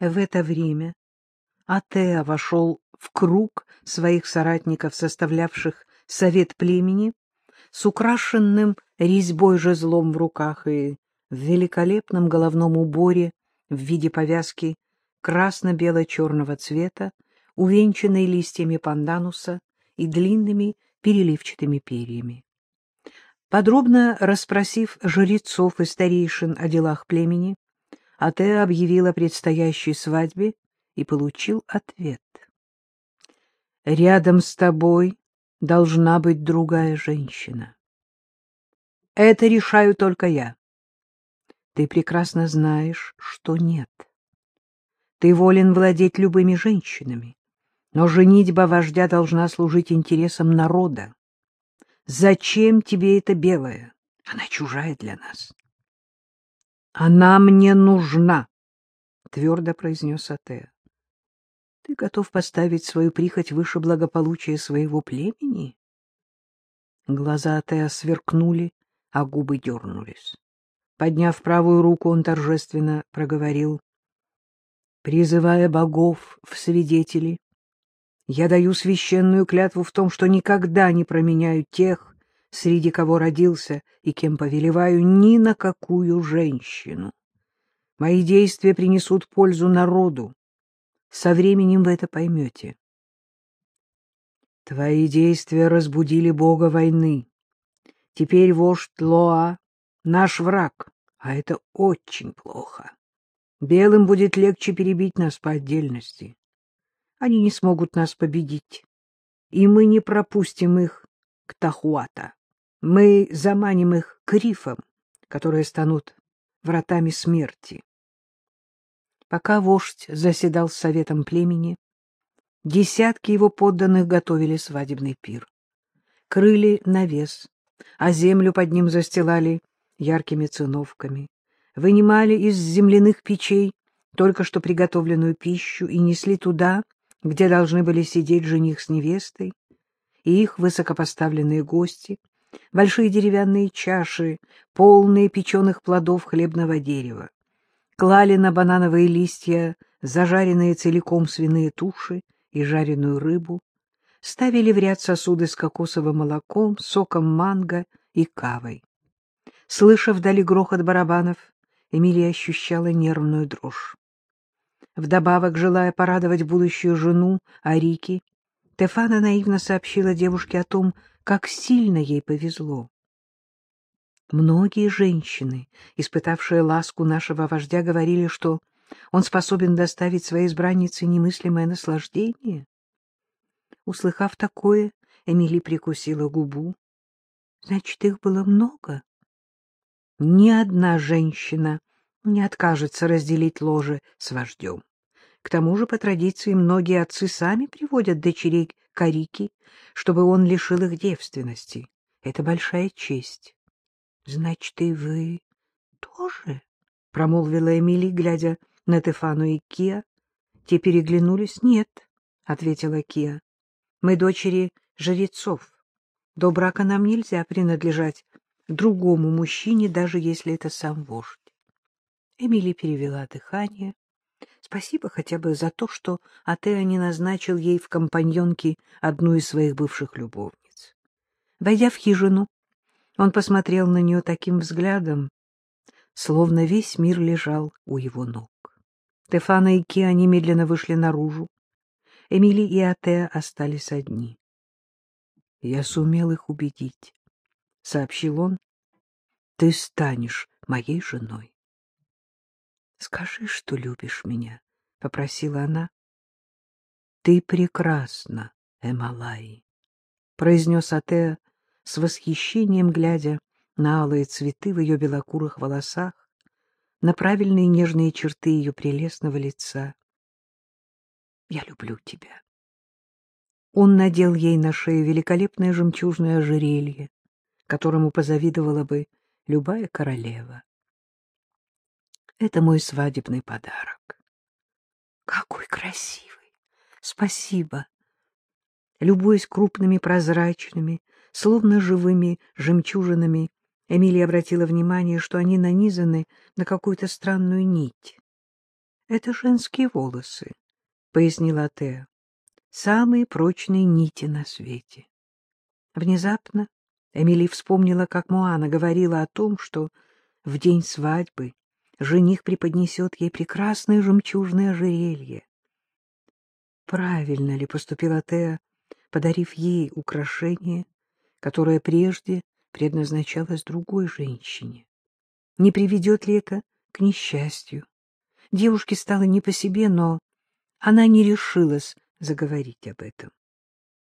В это время Атеа вошел в круг своих соратников, составлявших совет племени, с украшенным резьбой жезлом в руках и в великолепном головном уборе в виде повязки красно-бело-черного цвета, увенчанной листьями пандануса и длинными переливчатыми перьями. Подробно расспросив жрецов и старейшин о делах племени, Атеа объявил о предстоящей свадьбе и получил ответ. «Рядом с тобой должна быть другая женщина. Это решаю только я. Ты прекрасно знаешь, что нет. Ты волен владеть любыми женщинами, но женитьба вождя должна служить интересам народа. Зачем тебе эта белая? Она чужая для нас. — Она мне нужна, — твердо произнес Атеа. — Ты готов поставить свою прихоть выше благополучия своего племени? Глаза Атеа сверкнули, а губы дернулись. Подняв правую руку, он торжественно проговорил. — Призывая богов в свидетели, я даю священную клятву в том, что никогда не променяю тех, среди кого родился и кем повелеваю, ни на какую женщину. Мои действия принесут пользу народу. Со временем вы это поймете. Твои действия разбудили бога войны. Теперь вождь Лоа — наш враг, а это очень плохо. Белым будет легче перебить нас по отдельности. Они не смогут нас победить, и мы не пропустим их к Тахуата. Мы заманим их к рифам, которые станут вратами смерти. Пока вождь заседал с советом племени, десятки его подданных готовили свадебный пир. Крыли навес, а землю под ним застилали яркими циновками, вынимали из земляных печей только что приготовленную пищу и несли туда, где должны были сидеть жених с невестой и их высокопоставленные гости, большие деревянные чаши, полные печеных плодов хлебного дерева. Клали на банановые листья зажаренные целиком свиные туши и жареную рыбу, ставили в ряд сосуды с кокосовым молоком, соком манго и кавой. Слыша вдали грохот барабанов, Эмилия ощущала нервную дрожь. Вдобавок, желая порадовать будущую жену Арики, Тефана наивно сообщила девушке о том, как сильно ей повезло. Многие женщины, испытавшие ласку нашего вождя, говорили, что он способен доставить своей избраннице немыслимое наслаждение. Услыхав такое, Эмили прикусила губу. Значит, их было много. Ни одна женщина не откажется разделить ложе с вождем. К тому же, по традиции, многие отцы сами приводят дочерей к Арике, чтобы он лишил их девственности. Это большая честь. — Значит, и вы тоже? — промолвила Эмили, глядя на Тефану и Киа. Те переглянулись. — Нет, — ответила Киа. — Мы дочери жрецов. До брака нам нельзя принадлежать другому мужчине, даже если это сам вождь. Эмили перевела дыхание. Спасибо хотя бы за то, что Атеа не назначил ей в компаньонки одну из своих бывших любовниц. Войдя в хижину, он посмотрел на нее таким взглядом, словно весь мир лежал у его ног. Стефана и Киа немедленно вышли наружу. Эмили и Атеа остались одни. — Я сумел их убедить, — сообщил он. — Ты станешь моей женой. — Скажи, что любишь меня, — попросила она. — Ты прекрасна, Эмалай, — произнес Атеа с восхищением, глядя на алые цветы в ее белокурых волосах, на правильные нежные черты ее прелестного лица. — Я люблю тебя. Он надел ей на шею великолепное жемчужное ожерелье, которому позавидовала бы любая королева. Это мой свадебный подарок. Какой красивый! Спасибо! Любуясь крупными прозрачными, словно живыми жемчужинами, Эмилия обратила внимание, что они нанизаны на какую-то странную нить. — Это женские волосы, — пояснила Теа. — Самые прочные нити на свете. Внезапно Эмили вспомнила, как Моана говорила о том, что в день свадьбы жених преподнесет ей прекрасное жемчужное ожерелье. Правильно ли поступила Теа, подарив ей украшение, которое прежде предназначалось другой женщине? Не приведет ли это к несчастью? Девушке стало не по себе, но она не решилась заговорить об этом.